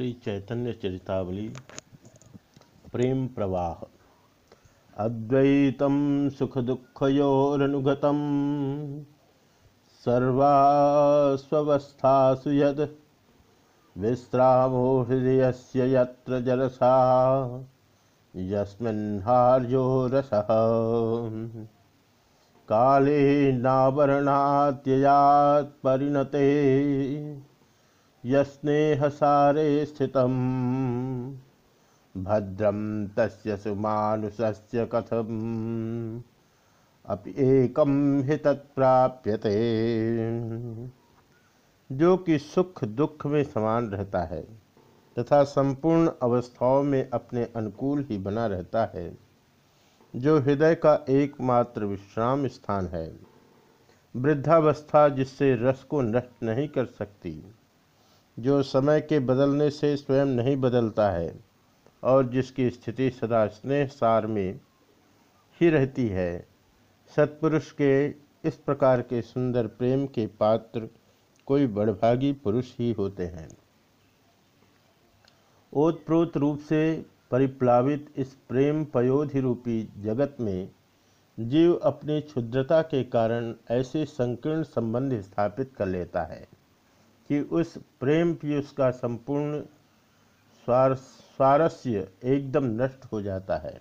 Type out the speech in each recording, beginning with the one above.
श्री चैतन्य चरितावली, प्रेम प्रवाह। अद्वैतम सुख दुखयोरनुगतम सर्वास्वस्थासु यद विश्रामो हृदय से यत्र जलसा यस्मिन्हार्यो रसः। काले नावरणात्ययात् परिणते यस्नेहसारे स्थितं भद्रं तस्य कथम्। अपि एकम हि तत्प्राप्यते जो कि सुख दुख में समान रहता है, तथा संपूर्ण अवस्थाओं में अपने अनुकूल ही बना रहता है, जो हृदय का एकमात्र विश्राम स्थान है। वृद्धावस्था जिससे रस को नष्ट नहीं कर सकती जो समय के बदलने से स्वयं नहीं बदलता है और जिसकी स्थिति सदा स्नेह सार में ही रहती है, सत्पुरुष के इस प्रकार के सुंदर प्रेम के पात्र कोई बड़भागी पुरुष ही होते हैं। ओतप्रोत रूप से परिप्लावित इस प्रेम पयोधि रूपी जगत में जीव अपनी क्षुद्रता के कारण ऐसे संकीर्ण संबंध स्थापित कर लेता है। कि उस प्रेम पीयूष का संपूर्ण स्वार, स्वारस्य एकदम नष्ट हो जाता है।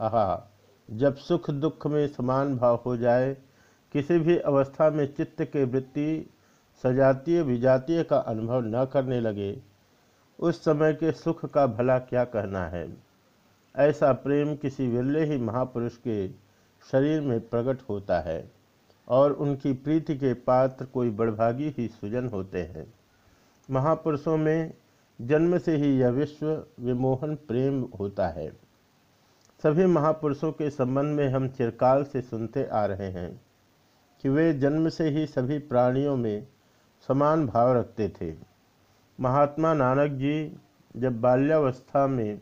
आहा, जब सुख दुख में समान भाव हो जाए, किसी भी अवस्था में चित्त के वृत्ति सजातीय विजातीय का अनुभव न करने लगे, उस समय के सुख का भला क्या कहना है? ऐसा प्रेम किसी विरले ही महापुरुष के शरीर में प्रकट होता है। और उनकी प्रीति के पात्र कोई बड़भागी ही सुजन होते हैं। महापुरुषों में जन्म से ही यह विश्व विमोहन प्रेम होता है। सभी महापुरुषों के संबंध में हम चिरकाल से सुनते आ रहे हैं कि वे जन्म से ही सभी प्राणियों में समान भाव रखते थे। महात्मा नानक जी जब बाल्यावस्था में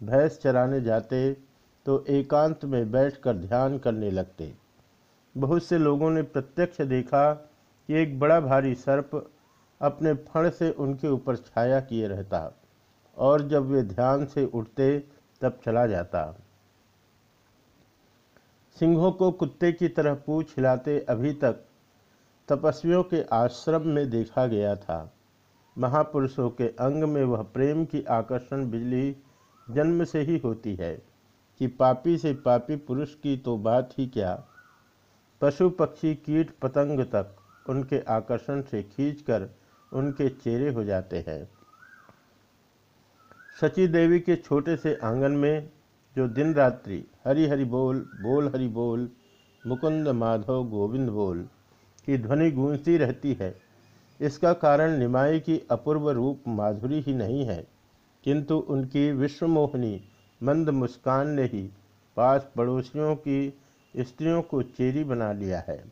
भैंस चराने जाते तो एकांत में बैठकर ध्यान करने लगते। बहुत से लोगों ने प्रत्यक्ष देखा कि एक बड़ा भारी सर्प अपने फण से उनके ऊपर छाया किए रहता और जब वे ध्यान से उठते, तब चला जाता। सिंहों को कुत्ते की तरह पूछ हिलाते अभी तक तपस्वियों के आश्रम में देखा गया था। महापुरुषों के अंग में वह प्रेम की आकर्षण बिजली जन्म से ही होती है कि पापी से पापी पुरुष की तो बात ही क्या। पशु पक्षी कीट पतंग तक उनके आकर्षण से खींचकर उनके चेहरे हो जाते हैं। सची देवी के छोटे से आँगन में जो दिन रात्रि हरि हरि बोल बोल हरि बोल, मुकुंद माधव गोविंद बोल की ध्वनि गूंजती रहती है, इसका कारण निमाई की अपूर्व रूप माधुरी ही नहीं है, किंतु उनकी विश्वमोहनी मंद मुस्कान ने ही पास पड़ोसियों की स्त्रियों को चेरी बना लिया है।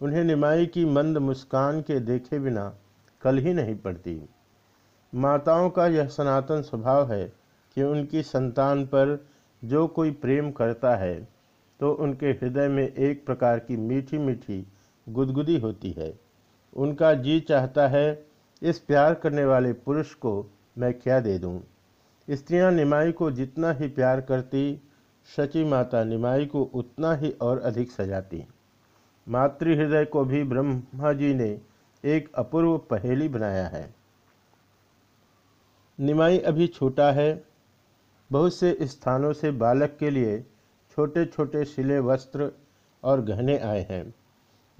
उन्हें निमाई की मंद मुस्कान के देखे बिना कल ही नहीं पड़ती। माताओं का यह सनातन स्वभाव है कि उनकी संतान पर जो कोई प्रेम करता है तो उनके हृदय में एक प्रकार की मीठी मीठी गुदगुदी होती है। उनका जी चाहता है, इस प्यार करने वाले पुरुष को मैं क्या दे दूँ? स्त्रियाँ निमाई को जितना ही प्यार करती सची माता निमाई को उतना ही और अधिक सजाती। मातृ हृदय को भी ब्रह्मा जी ने एक अपूर्व पहेली बनाया है। निमाई अभी छोटा है। बहुत से स्थानों से बालक के लिए छोटे छोटे सिले, वस्त्र और गहने आए हैं।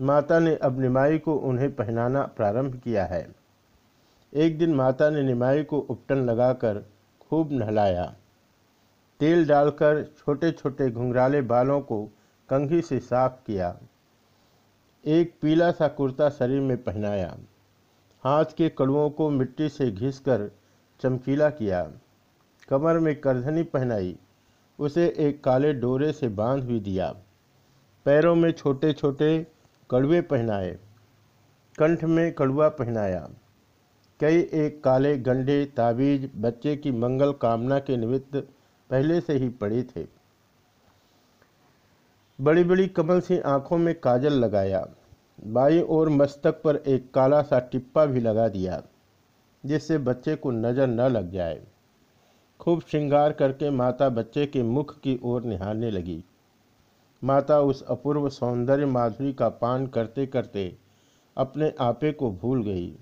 माता ने अब निमाई को उन्हें पहनाना प्रारंभ किया है। एक दिन माता ने निमाई को उपटन लगाकर खूब नहलाया। तेल डालकर छोटे छोटे घुंघराले बालों को कंघी से साफ़ किया। एक पीला सा कुर्ता शरीर में पहनाया। हाथ के कड़ुओं को मिट्टी से घिसकर चमकीला किया। कमर में करधनी पहनाई। उसे एक काले डोरे से बाँध भी दिया। पैरों में छोटे छोटे कड़ुए पहनाए। कंठ में कड़ुआ पहनाया। कई एक काले गंडे ताबीज बच्चे की मंगल कामना के निमित्त पहले से ही पड़े थे। बड़ी बड़ी कमल सी आँखों में काजल लगाया। बाई और मस्तक पर एक काला सा टिप्पा भी लगा दिया, जिससे बच्चे को नज़र न लग जाए। खूब श्रृंगार करके माता बच्चे के मुख की ओर निहारने लगी। माता उस अपूर्व सौंदर्य माधुरी का पान करते करते अपने आपे को भूल गई।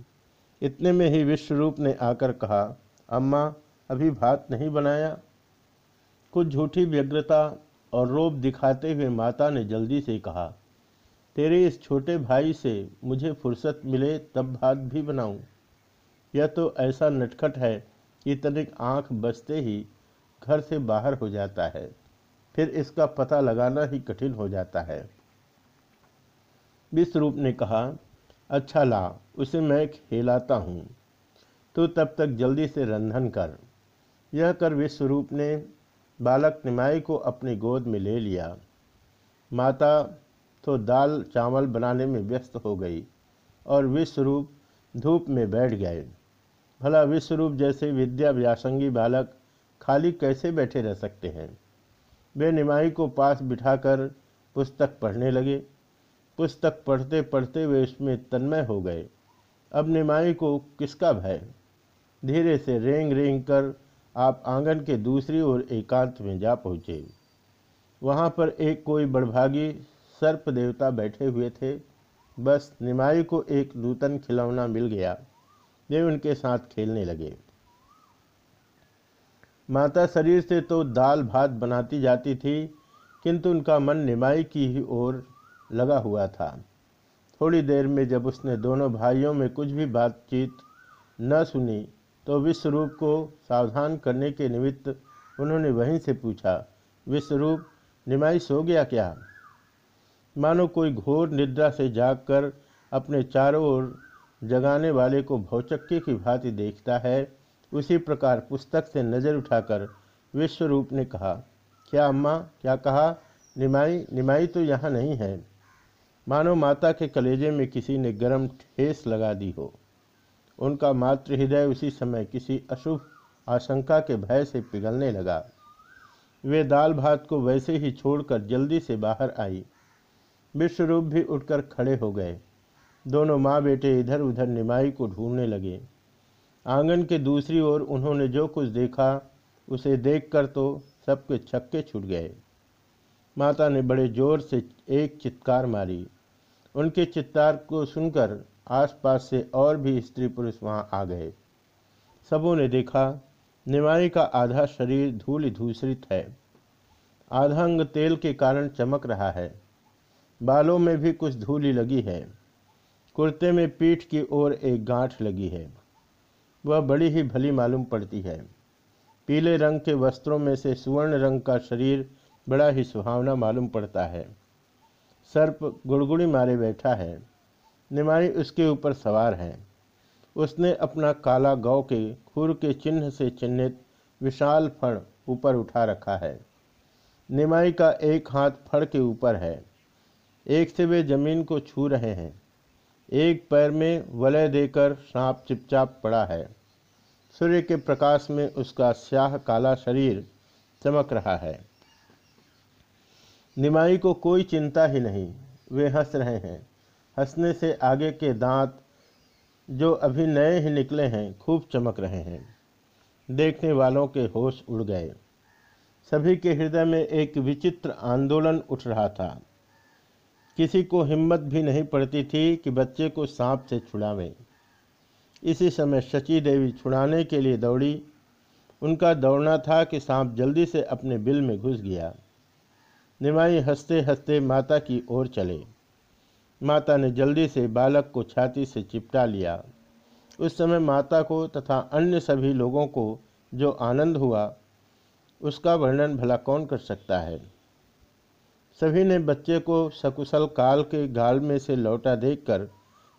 इतने में ही विश्वरूप ने आकर कहा, अम्मा, अभी भात नहीं बनाया? कुछ झूठी व्यग्रता और रोब दिखाते हुए माता ने जल्दी से कहा, तेरे इस छोटे भाई से मुझे फुर्सत मिले तब भात भी बनाऊँ। यह तो ऐसा नटखट है कि तनिक आँख बचते ही घर से बाहर हो जाता है। फिर इसका पता लगाना ही कठिन हो जाता है। विश्वरूप ने कहा अच्छा ला, उसे मैं खेलाता हूँ। तो तब तक जल्दी से रंधन कर। यह कर विश्वरूप ने बालक निमाई को अपनी गोद में ले लिया। माता तो दाल चावल बनाने में व्यस्त हो गई और विश्वरूप धूप में बैठ गए। भला विश्वरूप जैसे विद्या व्यासंगी बालक खाली कैसे बैठे रह सकते हैं? वे निमाई को पास बिठाकर पुस्तक पढ़ने लगे। पुस्तक पढ़ते पढ़ते वे उसमें तन्मय हो गए। अब निमाई को किसका भय? धीरे से रेंग रेंग कर आप आँगन के दूसरी ओर एकांत में जा पहुँचे। वहाँ पर एक कोई बड़भागी सर्प देवता बैठे हुए थे। बस निमाई को एक नूतन खिलौना मिल गया। वे उनके साथ खेलने लगे। माता शरीर से तो दाल भात बनाती जाती थी, किंतु उनका मन निमाई की ही ओर लगा हुआ था। थोड़ी देर में जब उसने दोनों भाइयों में कुछ भी बातचीत न सुनी तो विश्वरूप को सावधान करने के निमित्त उन्होंने वहीं से पूछा, विश्वरूप, निमाई सो गया क्या? मानो कोई घोर निद्रा से जागकर अपने चारों ओर जगाने वाले को भौचक्के की भांति देखता है, उसी प्रकार पुस्तक से नज़र उठाकर विश्वरूप ने कहा, क्या अम्मा, क्या कहा? निमाई निमाई तो यहाँ नहीं है। मानो माता के कलेजे में किसी ने गरम ठेस लगा दी हो। उनका मातृ हृदय उसी समय किसी अशुभ आशंका के भय से पिघलने लगा। वे दाल भात को वैसे ही छोड़कर जल्दी से बाहर आई। विश्वरूप भी उठकर खड़े हो गए। दोनों माँ बेटे इधर उधर निमाई को ढूँढने लगे। आँगन के दूसरी ओर उन्होंने जो कुछ देखा, उसे देखकर तो सबके छक्के छूट गए। माता ने बड़े ज़ोर से एक चित्कार मारी। उनके चित्कार को सुनकर आसपास से और भी स्त्री पुरुष वहाँ आ गए। सबों ने देखा निमाई का आधा शरीर धूल धूसरित है। आधा अंग तेल के कारण चमक रहा है। बालों में भी कुछ धूली लगी है। कुर्ते में पीठ की ओर एक गांठ लगी है। वह बड़ी ही भली मालूम पड़ती है। पीले रंग के वस्त्रों में से सुवर्ण रंग का शरीर बड़ा ही सुहावना मालूम पड़ता है। सर्प गुड़गुड़ी मारे बैठा है। निमाई उसके ऊपर सवार है। उसने अपना काला गौ के खुर के चिन्ह से चिन्हित विशाल फण ऊपर उठा रखा है। निमाई का एक हाथ फड़ के ऊपर है। एक से वे ज़मीन को छू रहे हैं। एक पैर में वलय देकर सांप चिपचाप पड़ा है। सूर्य के प्रकाश में उसका स्याह काला शरीर चमक रहा है। निमाई को कोई चिंता ही नहीं। वे हंस रहे हैं। हंसने से आगे के दांत जो अभी नए ही निकले हैं, खूब चमक रहे हैं। देखने वालों के होश उड़ गए। सभी के हृदय में एक विचित्र आंदोलन उठ रहा था। किसी को हिम्मत भी नहीं पड़ती थी कि बच्चे को सांप से छुड़ावें। इसी समय शची देवी छुड़ाने के लिए दौड़ी। उनका दौड़ना था कि सांप जल्दी से अपने बिल में घुस गया। निमाई हँसते हँसते माता की ओर चले। माता ने जल्दी से बालक को छाती से चिपटा लिया। उस समय माता को तथा अन्य सभी लोगों को जो आनंद हुआ, उसका वर्णन भला कौन कर सकता है? सभी ने बच्चे को सकुशल काल के गाल में से लौटा देखकर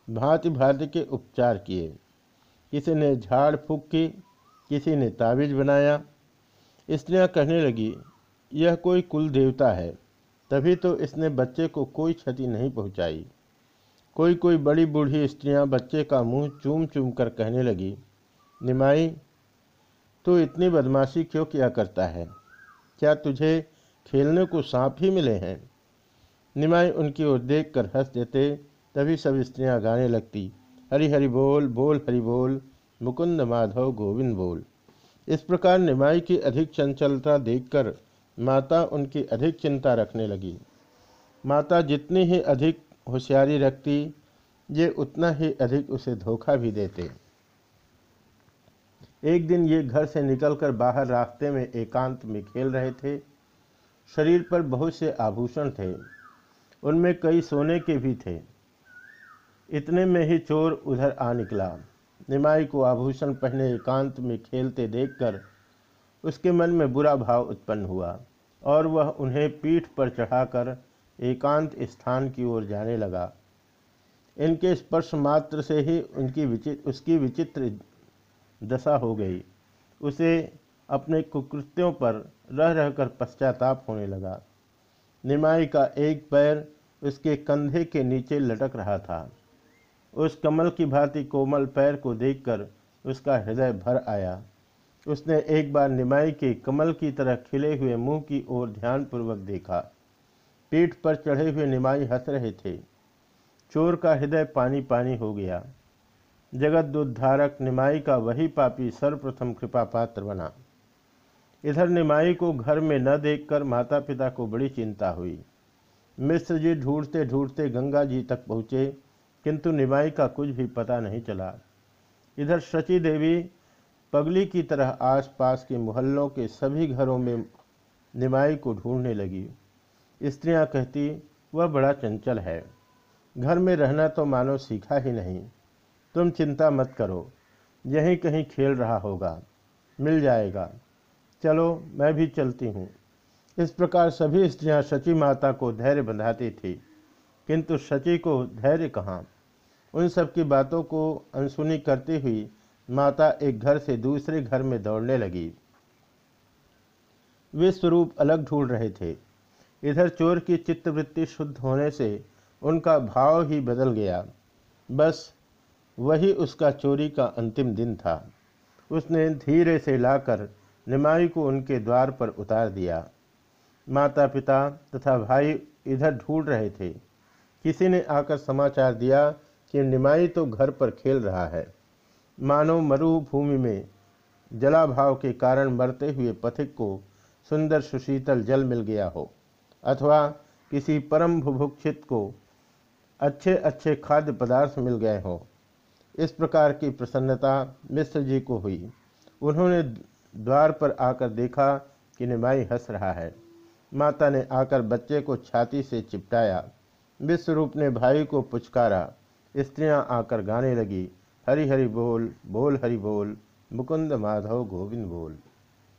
भांति भांति के उपचार किए। किसी ने झाड़ फूक की, किसी ने ताबीज बनाया। स्त्रियाँ कहने लगी, यह कोई कुल देवता है। तभी तो इसने बच्चे को कोई क्षति नहीं पहुंचाई। कोई कोई बड़ी बूढ़ी स्त्रियाँ बच्चे का मुँह चूम चूम कर कहने लगी, निमाई, तू इतनी बदमाशी क्यों किया करता है? क्या तुझे खेलने को सांप ही मिले हैं? निमाई उनकी ओर देख कर हंस देते, तभी सब स्त्रियाँ गाने लगती हरी हरी बोल बोल, हरी बोल, मुकुंद माधव गोविंद बोल। इस प्रकार निमाई की अधिक चंचलता देखकर माता उनकी अधिक चिंता रखने लगी। माता जितनी ही अधिक होशियारी रखती, ये उतना ही अधिक उसे धोखा भी देते। एक दिन ये घर से निकलकर बाहर रास्ते में एकांत में खेल रहे थे। शरीर पर बहुत से आभूषण थे। उनमें कई सोने के भी थे। इतने में ही चोर उधर आ निकला। निमाई को आभूषण पहने एकांत में खेलते देखकर उसके मन में बुरा भाव उत्पन्न हुआ और वह उन्हें पीठ पर चढ़ाकर एकांत स्थान की ओर जाने लगा। इनके स्पर्श मात्र से ही उनकी विचित्र उसकी विचित्र दशा हो गई। उसे अपने कुकृत्यों पर रह रहकर पश्चाताप होने लगा। निमाई का एक पैर उसके कंधे के नीचे लटक रहा था। उस कमल की भांति कोमल पैर को देखकर उसका हृदय भर आया। उसने एक बार निमाई के कमल की तरह खिले हुए मुँह की ओर ध्यानपूर्वक देखा। पीठ पर चढ़े हुए निमाई हंस रहे थे। चोर का हृदय पानी पानी हो गया। जगत उद्धारक निमाई का वही पापी सर्वप्रथम कृपा पात्र बना। इधर निमाई को घर में न देखकर माता पिता को बड़ी चिंता हुई। मिश्र जी ढूंढते ढूंढते गंगा जी तक पहुँचे, किंतु निमाई का कुछ भी पता नहीं चला। इधर शची देवी पगली की तरह आसपास के मोहल्लों के सभी घरों में निमाई को ढूँढने लगी। स्त्रियाँ कहती, वह बड़ा चंचल है। घर में रहना तो मानो सीखा ही नहीं। तुम चिंता मत करो। यहीं कहीं खेल रहा होगा। मिल जाएगा। चलो, मैं भी चलती हूँ। इस प्रकार सभी स्त्रियाँ शची माता को धैर्य बंधाती थी। किंतु शची को धैर्य कहाँ? उन सब की बातों को अनसुनी करती हुई माता एक घर से दूसरे घर में दौड़ने लगी। वे स्वरूप अलग ढूंढ रहे थे। इधर चोर की चित्तवृत्ति शुद्ध होने से उनका भाव ही बदल गया। बस वही उसका चोरी का अंतिम दिन था। उसने धीरे से लाकर निमाई को उनके द्वार पर उतार दिया। माता पिता तथा भाई इधर ढूंढ रहे थे। किसी ने आकर समाचार दिया कि निमाई तो घर पर खेल रहा है। मानो मरुभूमि में जलाभाव के कारण मरते हुए पथिक को सुंदर सुशीतल जल मिल गया हो, अथवा किसी परम भुभुक्षित को अच्छे अच्छे खाद्य पदार्थ मिल गए हों। इस प्रकार की प्रसन्नता मिश्र जी को हुई। उन्होंने द्वार पर आकर देखा कि निमाई हंस रहा है। माता ने आकर बच्चे को छाती से चिपटाया। विश्वरूप ने भाई को पुचकारा। स्त्रियाँ आकर गाने लगी। हरि हरि बोल बोल हरि बोल मुकुंद माधव गोविंद बोल।